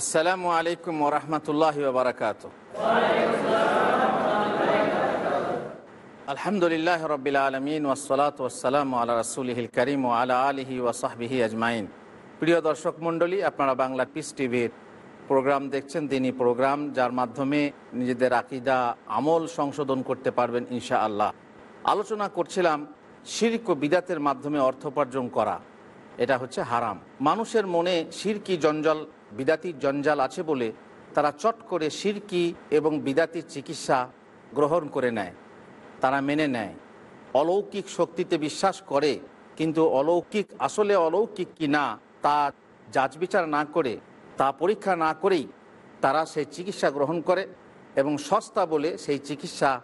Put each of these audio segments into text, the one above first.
আসসালামু আলাইকুম ওরহমতুল্লাহ বারকাত আলহামদুলিল্লাহ রবিল আলমিন ওসলাত আল্লাহ রসুলহিল করিম ও আলা আলহি ওসাহবিহি আজমাইন। প্রিয় দর্শক মণ্ডলী, আপনারা বাংলা পিস টিভির প্রোগ্রাম দেখছেন তিনি প্রোগ্রাম, যার মাধ্যমে নিজেদের আকিদা, আমল সংশোধন করতে পারবেন ইনশা আল্লাহ আলোচনা করছিলাম শির্ক ও বিদাতের মাধ্যমে অর্থ উপার্জন করা। এটা হচ্ছে হারাম। মানুষের মনে শিরকি জঞ্জাল বিদাতির জঞ্জাল আছে বলে তারা চট করে শিরকি এবং বিদাতির চিকিৎসা গ্রহণ করে নেয়। তারা মেনে নেয়। অলৌকিক শক্তিতে বিশ্বাস করে, কিন্তু অলৌকিক, আসলে অলৌকিক কি না, তা যাচ বিচার না করে, তা পরীক্ষা না করেই তারা সেই চিকিৎসা গ্রহণ করে এবং সস্তা বলে সেই চিকিৎসা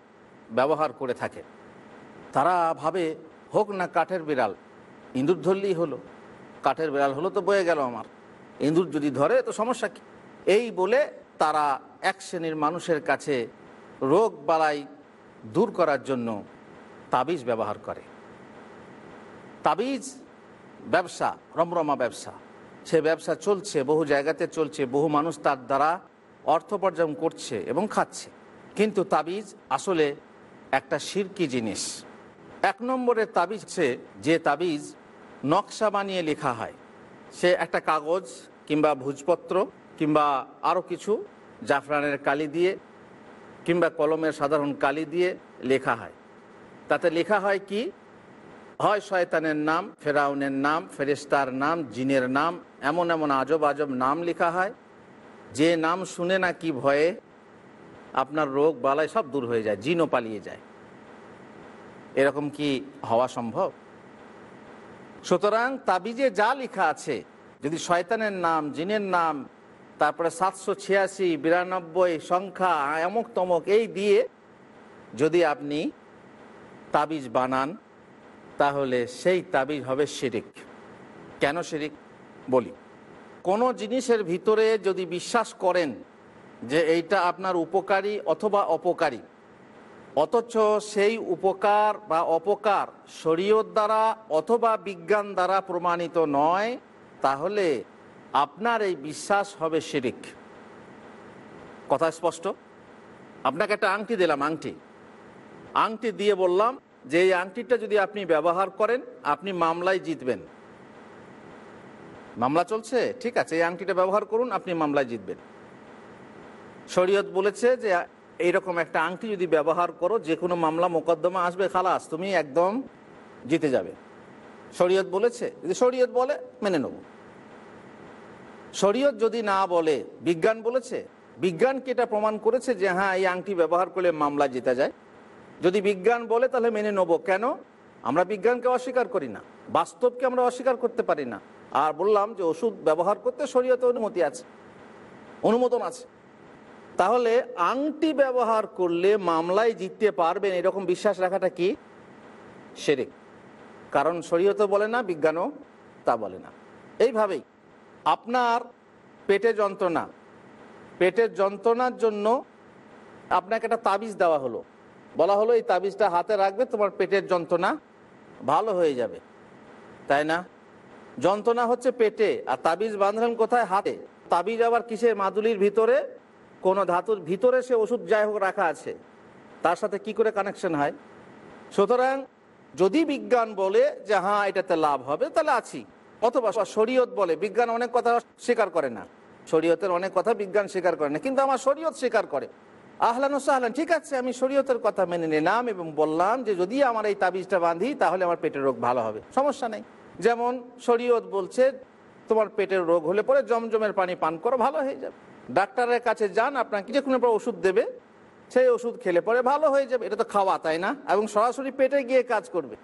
ব্যবহার করে থাকে। তারা ভাবে, হোক না কাঠের বিড়াল, ইঁদুর ধরলেই হলো। কাঠের বিড়াল হলো তো বয়ে গেল আমার। ইঁদুর যদি ধরে, তো সমস্যা কি? এই বলে তারা এক শ্রেণির মানুষের কাছে রোগ বালাই দূর করার জন্য তাবিজ ব্যবহার করে। তাবিজ ব্যবসা, রমরমা ব্যবসা। সে ব্যবসা চলছে, বহু জায়গাতে চলছে, বহু মানুষ তার দ্বারা অর্থ উপার্জন করছে এবং খাচ্ছে। কিন্তু তাবিজ আসলে একটা শিরকি জিনিস। এক নম্বরের তাবিজ হচ্ছে যে তাবিজ নকশা বানিয়ে লেখা হয়। সে একটা কাগজ কিংবা ভুজপত্র কিংবা আরও কিছু জাফরানের কালি দিয়ে কিংবা কলমের সাধারণ কালি দিয়ে লেখা হয়। তাতে লেখা হয় কি? হয় শয়তানের নাম, ফেরাউনের নাম ফেরেস্তার নাম, জিনের নাম, এমন এমন আজব আজব নাম লেখা হয়। যে নাম শুনে না কি ভয়ে আপনার রোগ বালায় সব দূর হয়ে যায়, জিনও পালিয়ে যায়। এরকম কি হওয়া সম্ভব? সুতরাং তাবিজে যা লেখা আছে, যদি শয়তানের নাম, জিনের নাম, তারপরে সাতশো ছিয়াশি, বিরানব্বই সংখ্যা এমক তমক, এই দিয়ে যদি আপনি তাবিজ বানান, তাহলে সেই তাবিজ হবে শিরিক। কেন শিরিক? বলি, কোনো জিনিসের ভিতরে যদি বিশ্বাস করেন যে এইটা আপনার উপকারী অথবা অপকারী অথচ সেই উপকার বা অপকার শরীয়ত দ্বারা অথবা বিজ্ঞান দ্বারা প্রমাণিত নয়, তাহলে আপনার এই বিশ্বাস হবে শিরিক। কথা স্পষ্ট? আপনাকে একটা আংটি দিলাম, আংটি। আংটি দিয়ে বললাম যে এই আংটিটা যদি আপনি ব্যবহার করেন, আপনি মামলায় জিতবেন। মামলা চলছে? ঠিক আছে, এই আংটিটা ব্যবহার করুন, আপনি মামলায় জিতবেন। শরীয়ত বলেছে যে এইরকম একটা আংটি যদি ব্যবহার করো যে কোনো মামলা মোকদ্দমা আসবে, খালাস, তুমি একদম জিতে যাবে। শরীয়ত বলেছে, যদি শরীয়ত বলে, মেনে নেব। শরীয়ত যদি না বলে, বিজ্ঞান বলেছে বিজ্ঞানকে এটা প্রমাণ করেছে যে হ্যাঁ এই আংটি ব্যবহার করলে মামলা জিতে যায়? যদি বিজ্ঞান বলে, তাহলে মেনে নেব। কেন? আমরা বিজ্ঞানকে অস্বীকার করি না, বাস্তবকে আমরা অস্বীকার করতে পারি না। আর বললাম যে, ওষুধ ব্যবহার করতে শরীয়তে অনুমতি আছে, অনুমোদন আছে। তাহলে আংটি ব্যবহার করলে মামলায় জিততে পারবেন, এরকম বিশ্বাস রাখাটা কি? সেরে কারণ শরীয়ত বলে না, বিজ্ঞানও তা বলে না। এইভাবেই আপনার পেটে যন্ত্রণা, পেটের যন্ত্রণার জন্য আপনাকে একটা তাবিজ দেওয়া হলো। বলা হলো, এই তাবিজটা হাতে রাখবে, তোমার পেটের যন্ত্রণা ভালো হয়ে যাবে। তাই না? যন্ত্রণা হচ্ছে পেটে, আর তাবিজ বাঁধলেন কোথায়? হাতে। তাবিজ আবার কিসের? মাদুলির ভিতরে কোনো ধাতুর ভিতরে সে ওষুধ যাই হোক রাখা আছে, তার সাথে কি করে কানেকশন হয়? সুতরাং যদি বিজ্ঞান বলে যে হ্যাঁ এটাতে লাভ হবে, তাহলে আছি। অথবা শরীয়ত বলে, বিজ্ঞান অনেক কথা স্বীকার করে না। শরীয়তের অনেক কথা বিজ্ঞান স্বীকার করে না, কিন্তু আমার শরীয়ত স্বীকার করে। আহলান সাহলান, ঠিক আছে, আমি শরীয়তের কথা মেনে নিলাম এবং বললাম যে যদি আমার এই তাবিজটা বাঁধি, তাহলে আমার পেটের রোগ ভালো হবে। সমস্যা নেই। যেমন শরীয়ত বলছে, তোমার পেটের রোগ হলে পরে জমজমের পানি পান করো, ভালো হয়ে যাবে। ডাক্তারের কাছে যান, আপনাকে যে কোনো ওষুধ দেবে, সেই ওষুধ খেলে পরে ভালো হয়ে যাবে। এটা তো খাওয়া, তাই না? এবং সরাসরি পেটে গিয়ে কাজ করবে।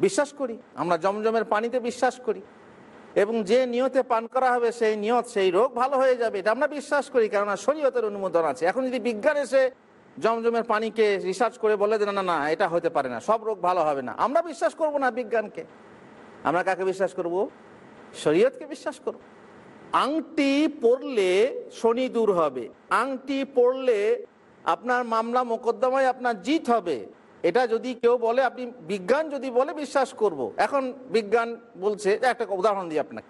বিশ্বাস করি, আমরা জমজমের পানিতে বিশ্বাস করি। এবং যে নিয়তে পান করা হবে, সেই নিয়ত, সেই রোগ ভালো হয়ে যাবে, এটা আমরা বিশ্বাস করি, কেননা শরীয়তের অনুমোদন আছে। এখন যদি বিজ্ঞান এসে জমজমের পানিকে রিসার্চ করে বলে যে না না, এটা হতে পারে না, সব রোগ ভালো হবে না। আমরা বিশ্বাস করব না বিজ্ঞানকে। আমরা কাকে বিশ্বাস করব? শরীয়তকে বিশ্বাস করব। আংটি পড়লে শনি দূর হবে। আংটি পড়লে আপনার মামলা মোকদ্দমায় আপনার জিত হবে। এটা যদি কেউ বলে, আপনি বিজ্ঞান যদি বলে, বিশ্বাস করব। এখন বিজ্ঞান বলছে একটা উদাহরণ দিই আপনাকে।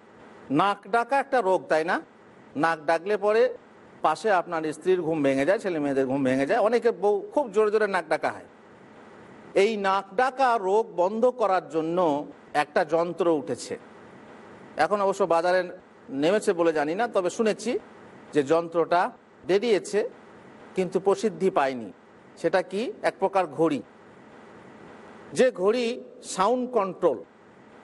নাক ডাকা একটা রোগ, তাই না? নাক ডাকলে পরে পাশে আপনার স্ত্রীর ঘুম ভেঙে যায়, ছেলে মেয়েদের ঘুম ভেঙে যায়। অনেকে বউ খুব জোরে জোরে নাক ডাকা হয়। এই নাক ডাকা রোগ বন্ধ করার জন্য একটা যন্ত্র উঠেছে। এখন অবশ্য বাজারে নেমেছে বলে জানি না, তবে শুনেছি যে যন্ত্রটা বেরিয়েছে, কিন্তু প্রসিদ্ধি পায়নি। সেটা কি? এক প্রকার ঘড়ি। যে ঘড়ি সাউন্ড কন্ট্রোল।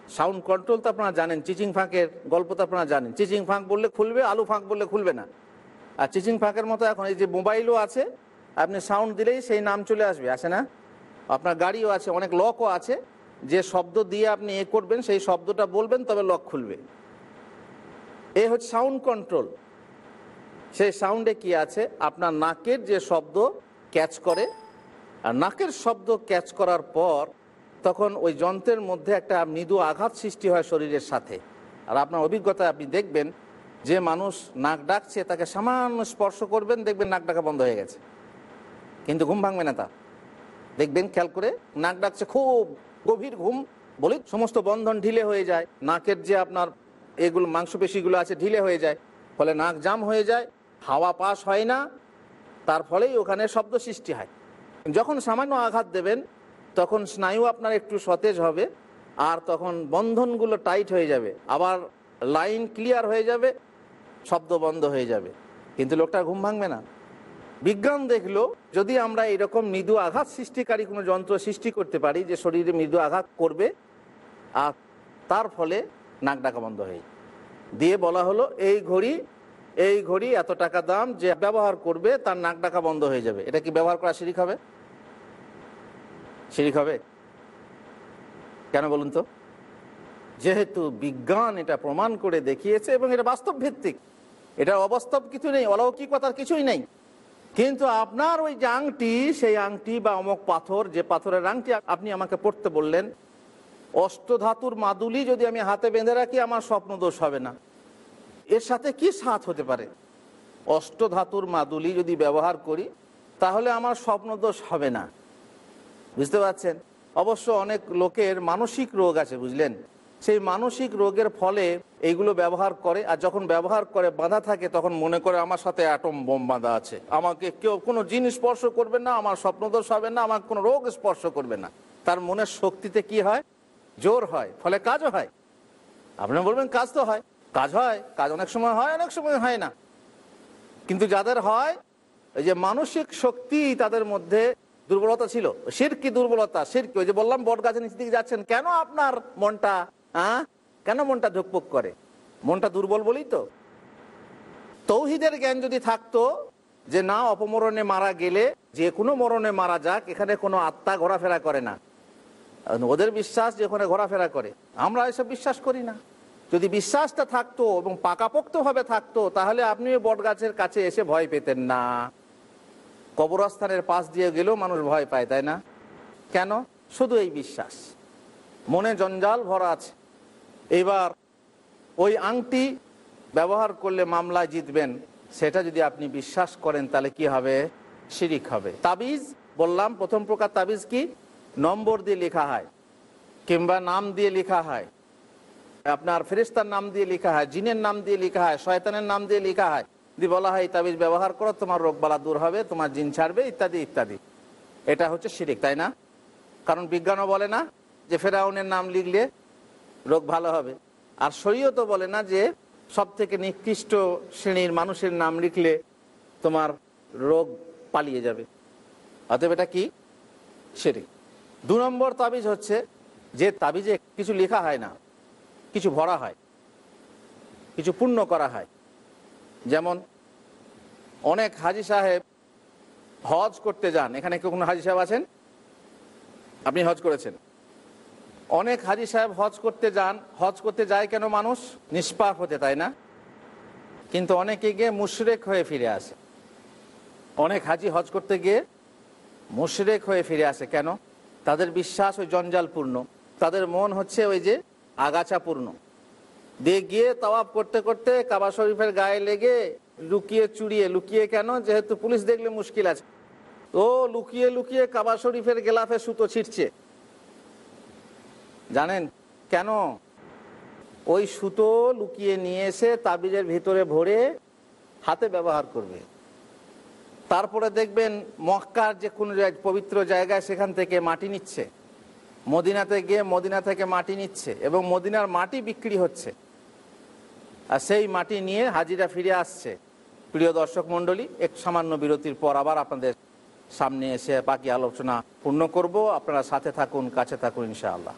সাউন্ড কন্ট্রোল তো আপনারা জানেন, চিচিং ফাঁকের গল্প তো আপনারা জানেন। চিচিং ফাঁক বললে খুলবে, আলু ফাঁক বললে খুলবে না। আর চিচিং ফাঁকের মতো এখন এই যে মোবাইলও আছে, আপনি সাউন্ড দিলেই সেই নাম চলে আসবে, আসে না? আপনার গাড়িও আছে, অনেক লকও আছে। যে শব্দ দিয়ে আপনি এ করবেন, সেই শব্দটা বলবেন, তবে লক খুলবে। এ হচ্ছে সাউন্ড কন্ট্রোল সেই সাউন্ডে কি আছে? আপনার নাকের যে শব্দ ক্যাচ করে, আর নাকের শব্দ ক্যাচ করার পর তখন ওই যন্ত্রের মধ্যে একটা মৃদু আঘাত সৃষ্টি হয় শরীরের সাথে। আর আপনার অভিজ্ঞতায় আপনি দেখবেন, যে মানুষ নাক ডাকছে, তাকে সামান্য স্পর্শ করবেন, দেখবেন নাক ডাকা বন্ধ হয়ে গেছে। কিন্তু ঘুম ভাঙবে না তা। দেখবেন, খেয়াল করে, নাক ডাকছে, খুব গভীর ঘুম, বলি, সমস্ত বন্ধন ঢিলে হয়ে যায়। নাকের যে আপনার এগুলো মাংসপেশিগুলো আছে, ঢিলে হয়ে যায়। ফলে নাক জাম হয়ে যায়, হাওয়া পাস হয় না, তার ফলেই ওখানে শব্দ সৃষ্টি হয়। যখন সামান্য আঘাত দেবেন, তখন স্নায়ু আপনার একটু সতেজ হবে, আর তখন বন্ধনগুলো টাইট হয়ে যাবে। আবার লাইন ক্লিয়ার হয়ে যাবে, শব্দ বন্ধ হয়ে যাবে। কিন্তু লোকটা ঘুম ভাঙবে না। বিজ্ঞান দেখল, যদি আমরা এরকম মৃদু আঘাত সৃষ্টিকারী কোনো যন্ত্র সৃষ্টি করতে পারি, যে শরীরে মৃদু আঘাত করবে, আর তার ফলে নাক ডাকা বন্ধ হয়ে। দিয়ে বলা হলো, এই ঘড়ি এই ঘড়ি এত টাকা দাম যে ব্যবহার করবে, তার নাক ডাকা বন্ধ হয়ে যাবে। এটা কি ব্যবহার করা শিরিক হবে? শিরিক হবে? কেন বলুন তো? যেহেতু বিজ্ঞান এটা প্রমাণ করে দেখিয়েছে এবং এটা বাস্তব ভিত্তিক। এটা অবাস্তব কিছু নেই, অলৌকিকতার কিছুই নেই। কিন্তু আপনার ওই যে আংটি, সেই আংটি বা অমক পাথর, যে পাথরের আংটি আপনি আমাকে পড়তে বললেন অষ্টধাতুর মাদুলি যদি আমি হাতে বেঁধে রাখি, আমার স্বপ্ন দোষ হবে না। এর সাথে কি সাথ হতে পারে? অষ্টধাতুর মাদুলি যদি ব্যবহার করি, তাহলে আমার স্বপ্ন দোষ হবে না। বুঝতে পারছেন? অবশ্য অনেক লোকের মানসিক রোগ আছে, বুঝলেন? সেই মানসিক রোগের ফলে এইগুলো ব্যবহার করে, আর যখন ব্যবহার করে, বাঁধা থাকে, তখন মনে করে আমার সাথে অ্যাটম বোম বাঁধা আছে। আমাকে কেউ কোনো জিনিস স্পর্শ করবে না, আমার স্বপ্নদোষ হবে না আমার কোনো রোগ স্পর্শ করবে না। তার মনের শক্তিতে কি হয়? জোর হয়, ফলে কাজও হয়। আপনি বলবেন, কাজ তো হয়। কাজ হয়, কাজ অনেক সময় হয়, অনেক সময় হয় না। কিন্তু যাদের হয়, এই যে মানসিক শক্তি তাদের মধ্যে দুর্বলতা ছিল। সিরকি দুর্বলতা? সিরকি ওই যে বললাম, বট গাছের নিচে দিকে যাচ্ছেন। কেন আপনার মনটা হ্যাঁ কেন মনটা ধুকপুক করে? মনটা দুর্বল বলেই তো। তৌহিদের জ্ঞান যদি থাকতো যে না, অপমরণে মারা গেলে যে কোনো মরণে মারা যাক, এখানে কোনো আত্মা ঘোরাফেরা করে না। ওদের বিশ্বাস যে ওখানে ঘোরাফেরা করে। আমরা এসব বিশ্বাস করি না। যদি বিশ্বাসটা থাকতো এবং পাকাপোক্তভাবে থাকতো, তাহলে আপনি বট গাছের কাছে এসে ভয় পেতেন না। কবরস্থানের পাশ দিয়ে গেলেও মানুষ ভয় পায়, তাই না? কেন? শুধু এই বিশ্বাস। মনে জঞ্জাল ভরা আছে। এবার ওই আংটি ব্যবহার করলে মামলায় জিতবেন, সেটা যদি আপনি বিশ্বাস করেন, তাহলে কি হবে? শিরিক হবে। তাবিজ বললাম, প্রথম প্রকার তাবিজ কি? নম্বর দিয়ে লেখা হয়, কিংবা নাম দিয়ে লেখা হয়, আপনার ফেরিস্তার নাম দিয়ে লেখা হয়, জিনের নাম দিয়ে লেখা হয়, শয়তানের নাম দিয়ে লেখা হয়। যদি বলা হয় তাবিজ ব্যবহার করো, তোমার রোগবালা দূর হবে, তোমার জিন ছাড়বে, ইত্যাদি ইত্যাদি। এটা হচ্ছে শিরিক, তাই না? কারণ বিজ্ঞানও বলে না যে ফেরাউনের নাম লিখলে রোগ ভালো হবে। আর শরীয় তো বলে না যে সব থেকে নিকৃষ্ট শ্রেণির মানুষের নাম লিখলে তোমার রোগ পালিয়ে যাবে। অতএব এটা কি? শিরিক। দু নম্বর তাবিজ হচ্ছে যে তাবিজে কিছু লেখা হয় না, কিছু ভরা হয়, কিছু পূর্ণ করা হয়। যেমন, অনেক হাজি সাহেব হজ করতে যান। এখানে কোনো হাজি সাহেব আছেন? আপনি হজ করেছেন। অনেক হাজি সাহেব হজ করতে যান। হজ করতে যায় কেন মানুষ? নিষ্পাপ হতে, তাই না? কিন্তু অনেকে গিয়ে মুশরেক হয়ে ফিরে আসে। অনেক হাজি হজ করতে গিয়ে মুশরেক হয়ে ফিরে আসে কেন? তাদের বিশ্বাস ওই জঞ্জালপূর্ণ। তাদের মন হচ্ছে ওই যে আগাছাপূর্ণ। দিয়ে গিয়ে তওয়াব করতে করতে কাবা শরীফের গায়ে লেগে লুকিয়ে চুরিয়ে, লুকিয়ে কেন? যেহেতু পুলিশ দেখলে মুশকিল আছে। ও লুকিয়ে লুকিয়ে কাবা শরীফের গেলাফে সুতো ছিটছে। জানেন কেন? ওই সুতো লুকিয়ে নিয়ে এসে তাবিজের ভিতরে ভরে হাতে ব্যবহার করবে। তারপরে দেখবেন মক্কার যে কোনো পবিত্র জায়গায় সেখান থেকে মাটি নিচ্ছে। মদিনাতে গিয়ে মদিনা থেকে মাটি নিচ্ছে এবং মদিনার মাটি বিক্রি হচ্ছে। আর সেই মাটি নিয়ে হাজিরা ফিরে আসছে। প্রিয় দর্শক মণ্ডলী, এক সামান্য বিরতির পর আবার আপনাদের সামনে এসে বাকি আলোচনা পূর্ণ করব। আপনারা সাথে থাকুন, কাছে থাকুন ইনশাআল্লাহ।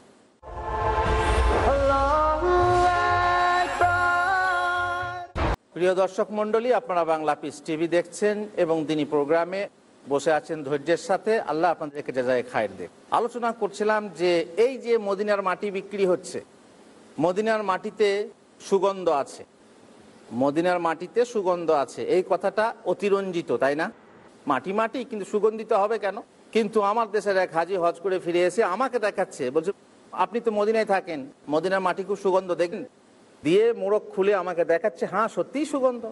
প্রিয় দর্শক মণ্ডলী, আপনারা বাংলা পিস টিভি দেখছেন এবং তিনি প্রোগ্রামে বসে আছেন ধৈর্যের সাথে। আল্লাহ আপনাদেরকে যায় খায়ের দেখ আলোচনা করছিলাম যে এই যে মদিনার মাটি বিক্রি হচ্ছে, মদিনার মাটিতে সুগন্ধ আছে। মদিনার মাটিতে সুগন্ধ আছে। এই কথাটা অতিরঞ্জিত, তাই না? মাটি মাটি, কিন্তু সুগন্ধিত হবে কেন? কিন্তু আমার দেশের এক হাজি হজ করে ফিরে এসে আমাকে দেখাচ্ছে, বলছে, আপনি তো মদিনায় থাকেন, মদিনার মাটি খুব সুগন্ধ, দেখেন? দিয়ে মোড়ক খুলে আমাকে দেখাচ্ছে হ্যাঁ সত্যিই সুগন্ধ।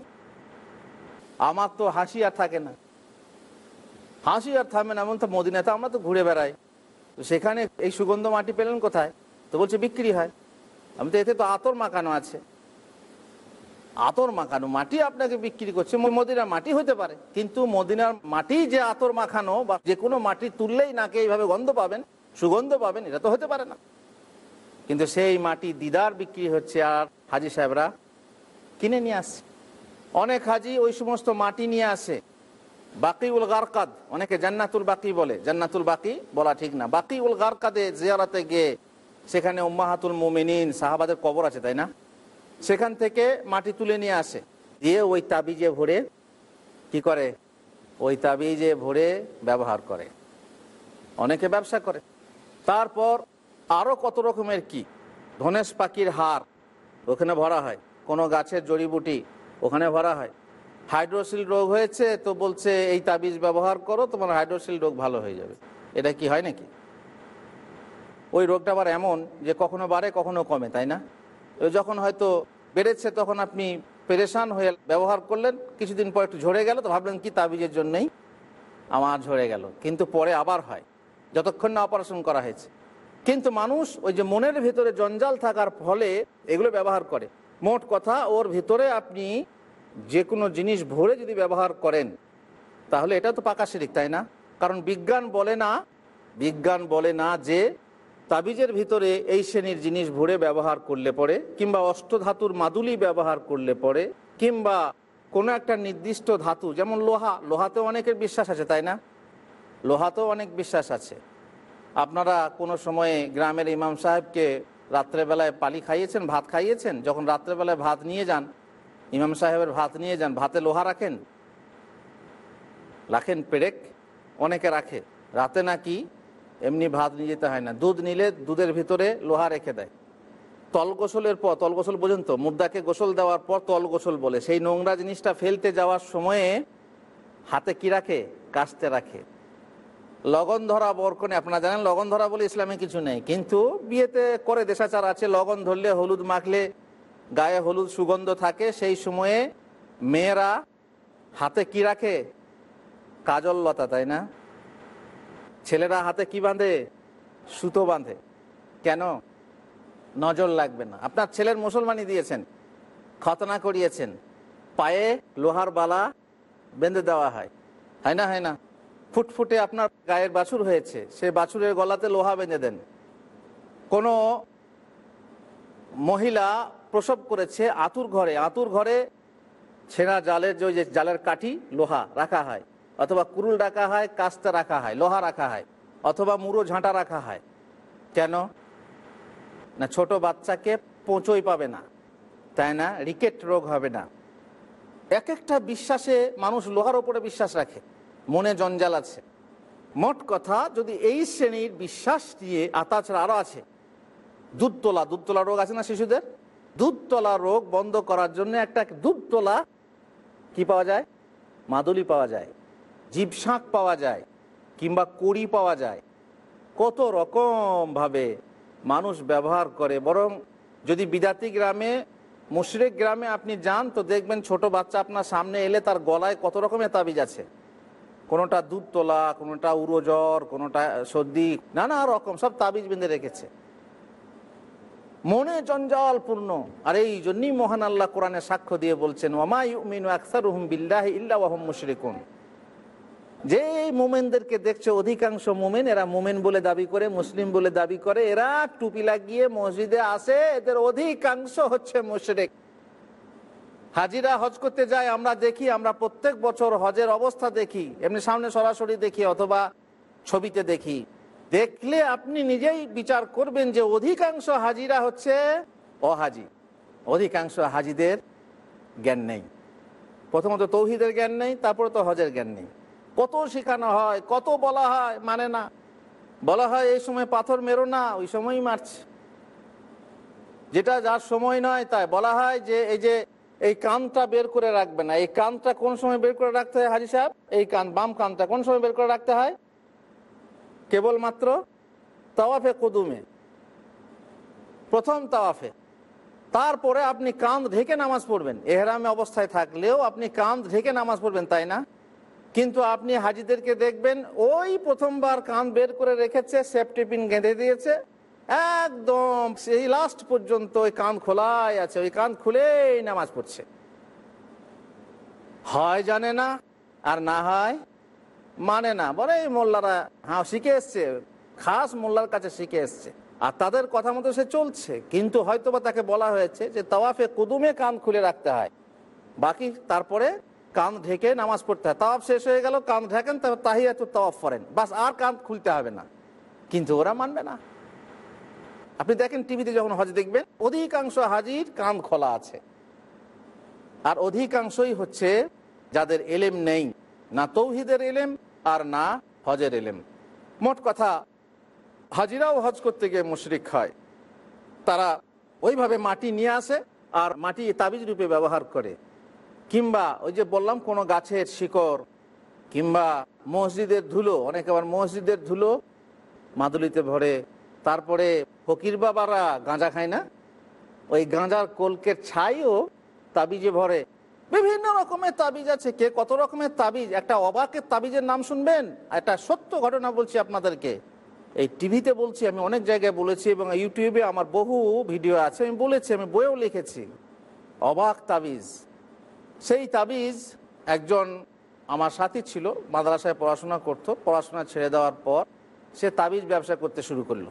আমার তো হাসি আর থাকে না। হাসি আর থামে না, এমন তো মদিনাতে আমরা তো ঘুরে বেড়াই। তো সেখানে এই সুগন্ধ মাটি পেলেন কোথায়? তো বলছে, বিক্রি হয়। আমি তো এতে তো আতর মাখানো আছে। আতর মাখানো মাটি আপনাকে বিক্রি করছে মদিনার মাটি হতে পারে। কিন্তু মদিনার মাটি যে আতর মাখানো বা যে কোনো মাটি তুললেই নাকে এইভাবে গন্ধ পাবেন, সুগন্ধ পাবেন, এটা তো হতে পারে না। কিন্তু সেই মাটি দিদার বিক্রি হচ্ছে আর হাজি সাহেবরা কিনে নিয়ে আসছে। অনেক হাজি ওই সমস্ত মাটি নিয়ে আসে। বাকিউল গারকাদ, অনেকে জান্নাতুল বাকি বলে। জান্নাতুল বাকি বলা ঠিক না। বাকিউল গারকাদে জিয়ারাতে গিয়ে সেখানে উম্মাহাতুল মুমিনিন, সাহাবাদের কবর আছে, তাই না? সেখান থেকে মাটি তুলে নিয়ে আসে। দিয়ে ওই তাবিজে ভরে কি করে? ওই তাবিজে ভরে ব্যবহার করে। অনেকে ব্যবসা করে। তারপর আরও কত রকমের কি? ধনেশ পাখির হার ওখানে ভরা হয়। কোনো গাছের জড়িবুটি, ওখানে ভরা হয়। হাইড্রোসিল রোগ হয়েছে তো বলছে, এই তাবিজ ব্যবহার করো, তোমার হাইড্রোসিল রোগ ভালো হয়ে যাবে। এটা কি হয় নাকি? ওই রোগটা আবার এমন যে কখনো বাড়ে, কখনো কমে, তাই না? যখন হয়তো বেড়েছে, তখন আপনি পেরেশান হয়ে ব্যবহার করলেন, কিছুদিন পর একটু ঝরে গেল, তো ভাবলেন, কি তাবিজের জন্যই? আমার ঝরে গেল। কিন্তু পরে আবার হয়। যতক্ষণ না অপারেশন করা হয়েছে। কিন্তু মানুষ ওই যে মনের ভিতরে জঞ্জাল থাকার ফলে এগুলো ব্যবহার করে। মোট কথা, ওর ভিতরে আপনি যে কোনো জিনিস ভরে যদি ব্যবহার করেন, তাহলে এটা তো পাকা শিরিক, তাই না? কারণ বিজ্ঞান বলে না, বিজ্ঞান বলে না যে তাবিজের ভিতরে এই শ্রেণির জিনিস ভরে ব্যবহার করলে পরে, কিংবা অষ্টধাতুর মাদুলি ব্যবহার করলে পরে, কিংবা কোনো একটা নির্দিষ্ট ধাতু, যেমন লোহা, লোহাতেও অনেকের বিশ্বাস আছে, তাই না? লোহাতেও অনেক বিশ্বাস আছে। আপনারা কোনো সময়ে গ্রামের ইমাম সাহেবকে রাত্রেবেলায় পালি খাইয়েছেন, ভাত খাইয়েছেন? যখন রাত্রেবেলায় ভাত নিয়ে যান, ইমাম সাহেবের ভাত নিয়ে যান, ভাতে লোহা রাখেন? রাখেন পেরেক? অনেকে রাখে। রাতে নাকি এমনি ভাত নিয়ে যেতে হয় না। দুধ নিলে দুধের ভিতরে লোহা রেখে দেয়। তল গোসলের পর, তল গোসল পর্যন্ত মুদ্রাকে গোসল দেওয়ার পর তল গোসল বলে। সেই নোংরা জিনিসটা ফেলতে যাওয়ার সময়ে হাতে কি রাখে? কাস্তে রাখে। লগন ধরা বরকনে, আপনারা জানেন, লগন ধরা বলে ইসলামে কিছু নেই। কিন্তু বিয়েতে করে দেশাচার আছে, লগন ধরলে হলুদ মাখলে গায়ে হলুদ সুগন্ধ থাকে, সেই সময়ে মেয়েরা হাতে কি রাখে? কাজল লতা, তাই না? ছেলেরা হাতে কি বাঁধে? সুতো বাঁধে। কেন? নজর লাগবে না। আপনার ছেলের মুসলমানি দিয়েছেন, খতনা করিয়েছেন, পায়ে লোহার বালা বেঁধে দেওয়া হয়। হয় না হয় না? ফুটফুটে আপনার গায়ের বাছুর হয়েছে, সে বাছুরের গলাতে লোহা বেঁধে দেন। কোনো মহিলা প্রসব করেছে আতুর ঘরে আতুর ঘরে ছেঁড়া জালের যে জালের কাঠি, লোহা রাখা হয়, অথবা কুরুল রাখা হয়, কাস্তে রাখা হয়, লোহা রাখা হয়, অথবা মুড়ো ঝাঁটা রাখা হয়। কেন? না, ছোট বাচ্চাকে পোঁচই পাবে না, তাই না? রিকেট রোগ হবে না। এক একটা বিশ্বাসে মানুষ লোহার ওপরে বিশ্বাস রাখে। মনে জঞ্জাল আছে। মোট কথা, যদি এই শ্রেণির বিশ্বাস দিয়ে, আর তাছাড়া আরও আছে দুধ তোলা দুধ তোলা রোগ আছে না শিশুদের? দুধ তোলা রোগ বন্ধ করার জন্য একটা দুধ তোলা কি পাওয়া যায়? মাদুলি পাওয়া যায়, জীব শাঁখ পাওয়া যায়, কিংবা কড়ি পাওয়া যায়। কত রকমভাবে মানুষ ব্যবহার করে, বরং যদি বিদাতি গ্রামে, মুশরেক গ্রামে আপনি যান, তো দেখবেন ছোট বাচ্চা আপনার সামনে এলে তার গলায় কত রকমের তাবিজ আছে। কোনোটা দুধ তোলা, কোনোটা উড়োজ্বর কোনোটা সর্দি, নানা রকম, সব তাবিজ বেঁধে রেখেছে। মনে জঞ্জালপূর্ণ। আর এই জন্যই মহান আল্লাহ কোরআনে সাক্ষ্য দিয়ে বলছেন বিল্লাহ মুশরিকুন। যে মোমেনদেরকে দেখছে, অধিকাংশ মোমেন, এরা মোমেন বলে দাবি করে, মুসলিম বলে দাবি করে, এরা টুপি লাগিয়ে মসজিদে আসে, এদের অধিকাংশ হচ্ছে মুশরেক। হাজিরা হজ করতে যায় আমরা দেখি, আমরা প্রত্যেক বছর হজের অবস্থা দেখি, এমনি সামনে সরাসরি দেখি অথবা ছবিতে দেখি। দেখলে আপনি নিজেই বিচার করবেন যে অধিকাংশ হাজিরা হচ্ছে অহাজি। অধিকাংশ হাজিদের জ্ঞান নেই। প্রথমত তৌহিদের জ্ঞান নেই, তারপরে তো হজের জ্ঞান নেই। কত শেখানো হয়, কত বলা হয় মানে না। বলা হয়, এই সময় পাথর মেরো না, ওই সময়ই মারছে। যেটা যার সময় নয়, তাই বলা হয় যে, এই যে এই কানটা বের করে রাখবে না। এই কানটা কোন সময় বের করে রাখতে হয় হাজি সাহেব? এই কান, বাম কানটা কোন সময় বের করে রাখতে হয়? কেবলমাত্র তাওয়াফে কুদুমে। প্রথম তাওয়াফে। তারপরে আপনি কাঁধ ঢেকে নামাজ পড়বেন। এহরামে অবস্থায় থাকলেও আপনি কাঁধ ঢেকে নামাজ পড়বেন, তাই না? কিন্তু আপনি হাজিদেরকে দেখবেন, ওই প্রথমবার কান বের করে রেখেছে, সেফটি পিন গেঁধে দিয়েছে একদম সেই লাস্ট পর্যন্ত ওই কান খোলাই আছে, ওই কান খুলেই নামাজ পড়ছে। হয় জানে না, আর না হয় মানে না। বলে এই মোল্লারা হ্যাঁ শিখে এসছে, খাস মোল্লার কাছে শিখে এসছে। আর তাদের কথা মতো সে চলছে, কিন্তু হয়তো বা তাকে বলা হয়েছে যে তাওয়াফে কুদুমে কান খুলে রাখতে হয়। বাকি তারপরে কান ঢেকে নামাজ পড়তে হয়। তাওয়াফ শেষ হয়ে গেল, কান ঢেকেন, তারপর তাহিয়াত তাওয়াফ করেন বাস আর কান খুলতে হবে না। কিন্তু ওরা মানবে না। আপনি দেখেন টিভিতে যখন হজ দেখবেন, অধিকাংশ হাজির কান খোলা আছে। আর অধিকাংশই হচ্ছে যাদের এলেম নেই, না তৌহিদের এলেম আর না হজের এলেম। মোট কথা, হাজিরাও হজ করতে গিয়ে মুশরিক হয়। তারা ওইভাবে মাটি নিয়ে আসে আর মাটি তাবিজ রূপে ব্যবহার করে। কিংবা ওই যে বললাম, কোনো গাছের শিকড় কিংবা মসজিদের ধুলো, অনেক আবার মসজিদের ধুলো মাদুলিতে ভরে তারপরে ফকির বাবারা গাঁজা খায় না? ওই গাঁজার কলকের ছাইও তাবিজে ভরে। বিভিন্ন রকমের তাবিজ আছে। কে কত রকমের তাবিজ? একটা অবাকের তাবিজের নাম শুনবেন? একটা সত্য ঘটনা বলছি আপনাদেরকে। এই টিভিতে বলছি, আমি অনেক জায়গায় বলেছি এবং ইউটিউবে আমার বহু ভিডিও আছে, আমি বলেছি, আমি বইও লিখেছি। অবাক তাবিজ। সেই তাবিজ একজন আমার সাথী ছিল, মাদ্রাসায় পড়াশোনা করতো, পড়াশোনা ছেড়ে দেওয়ার পর সে তাবিজ ব্যবসা করতে শুরু করল।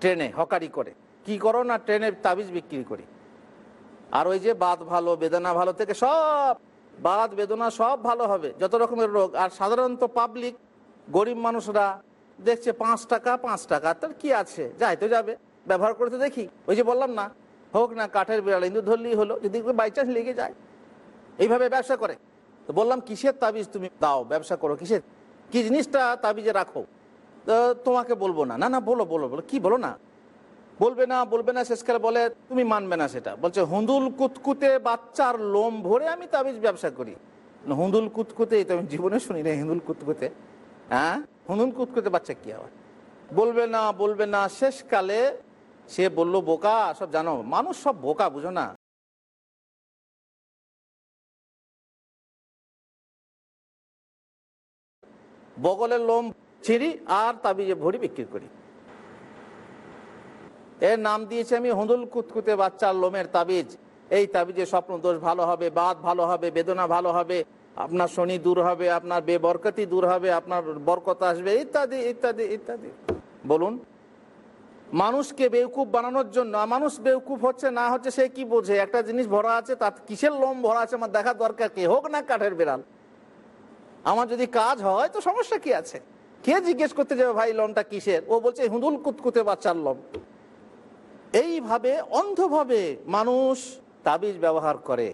ট্রেনে হকারি করে। কি করো না ট্রেনে তাবিজ বিক্রি করি। আর ওই যে বাদ ভালো, বেদনা ভালো থেকে সব বাদ বেদনা সব ভালো হবে। যত রকমের রোগ। আর সাধারণত পাবলিক গরিব মানুষরা দেখছে পাঁচ টাকা পাঁচ টাকা তার কি আছে? যাই তো যাবে। ব্যবহার করতে দেখি। ওই যে বললাম না, হোক না, কাঠের বিড়াল ইন্দু ধরলেই হলো, যদি বাই চান্স লেগে যায়। এইভাবে ব্যবসা করে। তো বললাম, কিসের তাবিজ তুমি দাও? ব্যবসা করো কিসের? কি জিনিসটা তাবিজে রাখো? তোমাকে বলব না। না না, বলো বলো বলো। কি বলো না? বলবে না বলবে না, শেষকালে বলে, তুমি মানবে না সেটা। বলছে, হুঁদুল কুতকুতে বাচ্চার লোম ভরে আমি তাবিজ ব্যবসা করি। হুঁদুল কুতকুতে তো আমি জীবনে শুনি না হিন্দুল কুতকুতে। হ্যাঁ? হুঁদুল কুতকুতে বাচ্চা কি আবার? বলবে না বলবে না, শেষকালে সে বলল, বোকা, সব জানো। মানুষ সব বোকা, বুঝো না। বগলের লোম ছিঁড়ি আর তাবিজে ভরি বিক্রি করি। এর নাম দিয়েছি আমি হুঁদুল কুতকুতে বাচ্চার লোমের তাবিজ। এই তাবিজে স্বপ্ন দোষ ভালো হবে বাদ ভালো হবে, বেদনা ভালো হবে, আপনার শনি দূর হবে, আপনার বেবরকতি দূর হবে, আপনার বরকত আসবে, ইত্যাদি ইত্যাদি ইত্যাদি। বলুন, মানুষকে বেউকুফ বানানোর জন্য মানুষ বেউকুফ হচ্ছে, না হচ্ছে সে কি বোঝে? একটা জিনিস ভরা আছে, তার কিসের লোম ভরা আছে, আমার দেখা দরকার কে? হোক না কাঠের বেড়াল। আমার যদি কাজ হয়, তো সমস্যা কি আছে? কে জিজ্ঞেস করতে যাবে ভাই লোনটা কিসের? ও বলছে হুদুল কুতকুতে বাচ্চার লোন এইভাবে অন্ধভাবে মানুষ তাবিজ ব্যবহার করে।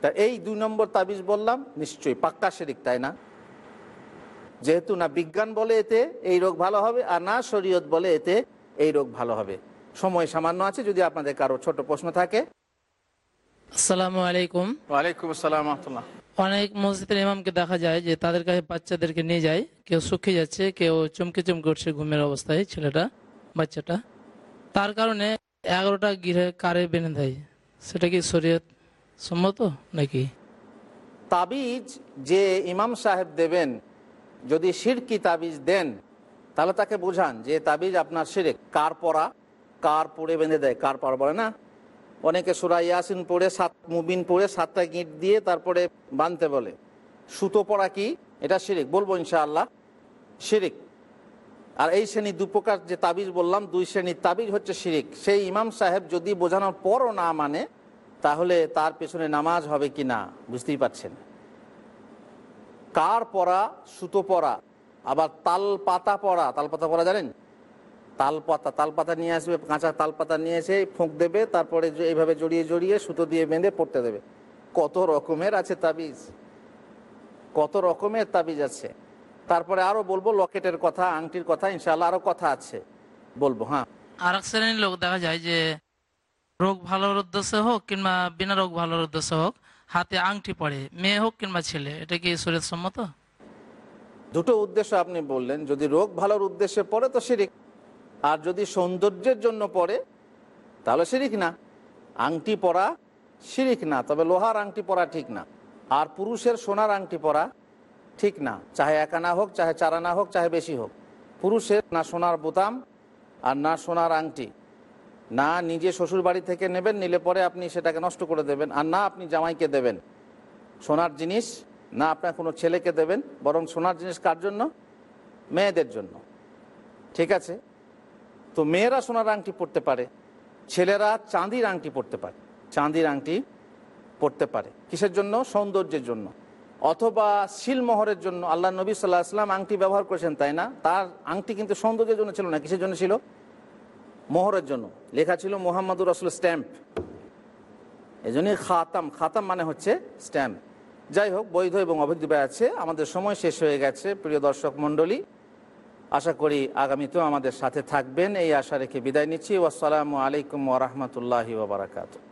তা এই দুই নম্বর তাবিজ বললাম নিশ্চয়ই পাক্কা শেরিক তাই না? যেহেতু না বিজ্ঞান বলে এতে এই রোগ ভালো হবে আর না শরীয়ত বলে এতে এই রোগ ভালো হবে। সময় সামান্য আছে যদি আপনাদের কারও ছোট প্রশ্ন থাকে। আসসালামু আলাইকুম। ওয়ালাইকুম আসসালাম রহমতুল্লাহ। অনেক মসজিদের ইমামকে দেখা যায় যে তাদের কাছে বাচ্চাদেরকে নিয়ে যায়। কেউ শুকিয়ে যাচ্ছে, কেউ চমকে চমকে উঠছে ঘুমের অবস্থায়, ছেলেটা, বাচ্চাটা। তার কারণে এগারোটা গিরে কারে বেঁধে দেয়? সেটা কি শরীয়ত সম্মত নাকি? তাবিজ যে ইমাম সাহেব দেবেন, যদি শিরকি তাবিজ দেন, তাহলে তাকে বোঝান যে তাবিজ আপনার শিরেক কার পরা? কার পড়ে বেঁধে দেয়? কার পার বলে না? অনেকে সুরা ইয়াসিন পড়ে, সাত মুবিন পড়ে, সাতটা গিঁট দিয়ে তারপরে বাঁধতে বলে। সুতো পড়া কি? এটা শিরিক, বলব ইনশাআল্লাহ, শিরিক। আর এই শ্রেণি দুপ্রকার যে তাবিজ বললাম, দুই শ্রেণির তাবিজ হচ্ছে শিরিক। সেই ইমাম সাহেব যদি বোঝানোর পরও না মানে তাহলে তার পেছনে নামাজ হবে কি না, বুঝতেই পারছেন। কার পড়া সুতো পড়া আবার তাল পাতা পড়া তাল পাতা পড়া জানেন? তাল পাতা তাল পাতা নিয়ে আসবে কাঁচা তাল পাতা নিয়ে এসে ফোঁক দেবে তারপরে এইভাবে জড়িয়ে জড়িয়ে সুতো দিয়ে বেঁধে পড়তে দেবে। কত রকমের আছে তাবিজ। কত রকমের তাবিজ আছে। তারপরে আরও বলব লকেটের কথা আংটির কথা ইনশাল্লাহ আরও কথা আছে। বলব হ্যাঁ। আর এক শ্রেণির লোক দেখা যায় যে রোগ ভালোর উদ্দেশ্যে হোক কিংবা বিনা রোগ ভালোর উদ্দেশ্যে হোক হাতে আংটি পড়ে মেয়ে হোক কিংবা ছেলে এটা কি শরীর সম্মত? দুটো উদ্দেশ্য আপনি বললেন। যদি রোগ ভালোর উদ্দেশ্যে পড়ে তো শিরিক আর যদি সৌন্দর্যের জন্য পড়ে, তাহলে শিরিক না। আংটি পরা শিরিক না, তবে লোহার আংটি পরা ঠিক না। আর পুরুষের সোনার আংটি পরা ঠিক না। চাহে একানা হোক, চাহে চারানা হোক, চাহে বেশি হোক। পুরুষের না সোনার বোতাম আর না সোনার আংটি। না নিজে শ্বশুর বাড়ি থেকে নেবেন, নিলে পরে আপনি সেটাকে নষ্ট করে দেবেন। আর না আপনি জামাইকে দেবেন। সোনার জিনিস, না আপনার কোনো ছেলেকে দেবেন। বরং সোনার জিনিস কার জন্য? মেয়েদের জন্য। ঠিক আছে? তো মেয়েরা সোনার আংটি পড়তে পারে, ছেলেরা চাঁদির আংটি পড়তে পারে, চাঁদির আংটি পড়তে পারে। কিসের জন্য? সৌন্দর্যের জন্য। অথবা শিলমোহরের জন্য। আল্লাহ নবী সাল্লাহ আসলাম আংটি ব্যবহার করেছেন, তাই না? তার আংটি কিন্তু সৌন্দর্যের জন্য ছিল না, কিসের জন্য ছিল? মোহরের জন্য। লেখা ছিল মোহাম্মদুর রসুল স্ট্যাম্প। এই জন্যই খাতাম। খাতাম মানে হচ্ছে স্ট্যাম্প। যাই হোক, বৈধ এবং অবৈধ আছে। আমাদের সময় শেষ হয়ে গেছে। প্রিয় দর্শক মণ্ডলী আশা করি আগামীতেও আমাদের সাথে থাকবেন। এই আশা রেখে বিদায় নিচ্ছি। ওয়াসালামু আলাইকুম ওরহমতুল্লাহি ওবরাকাতু